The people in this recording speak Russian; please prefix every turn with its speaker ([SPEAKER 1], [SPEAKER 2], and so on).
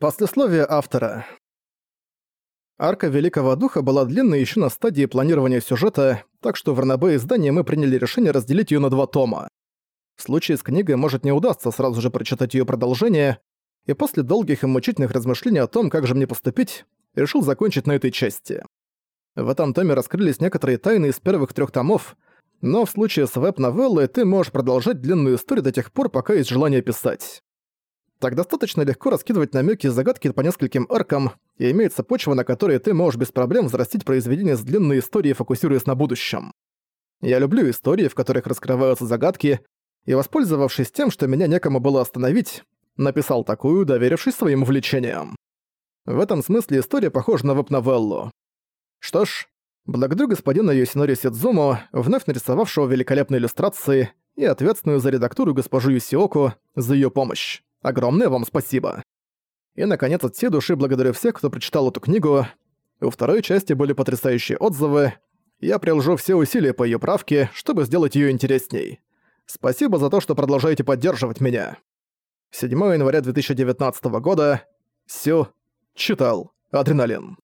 [SPEAKER 1] Послесловие автора. Арка Великого Духа была длинной еще на стадии планирования сюжета, так что в РНБ издании мы приняли решение разделить ее на два тома. В случае с книгой может не удастся сразу же прочитать ее продолжение, и после долгих и мучительных размышлений о том, как же мне поступить, решил закончить на этой части. В этом томе раскрылись некоторые тайны из первых трех томов, но в случае с веб-новеллой ты можешь продолжать длинную историю до тех пор, пока есть желание писать. Так достаточно легко раскидывать намеки и загадки по нескольким аркам, и имеется почва, на которой ты можешь без проблем взрастить произведение с длинной историей, фокусируясь на будущем. Я люблю истории, в которых раскрываются загадки, и, воспользовавшись тем, что меня некому было остановить, написал такую, доверившись своим увлечениям. В этом смысле история похожа на веб-новеллу. Что ж, благодарю господина Йосинори Сидзуму, вновь нарисовавшего великолепные иллюстрации, и ответственную за редактуру госпожу Юсиоку за ее помощь. Огромное вам спасибо. И, наконец, от всей души благодарю всех, кто прочитал эту книгу. У второй части были потрясающие отзывы. Я приложу все усилия по ее правке, чтобы сделать ее интересней. Спасибо за то, что продолжаете поддерживать меня. 7 января 2019 года. Сю. Читал. Адреналин.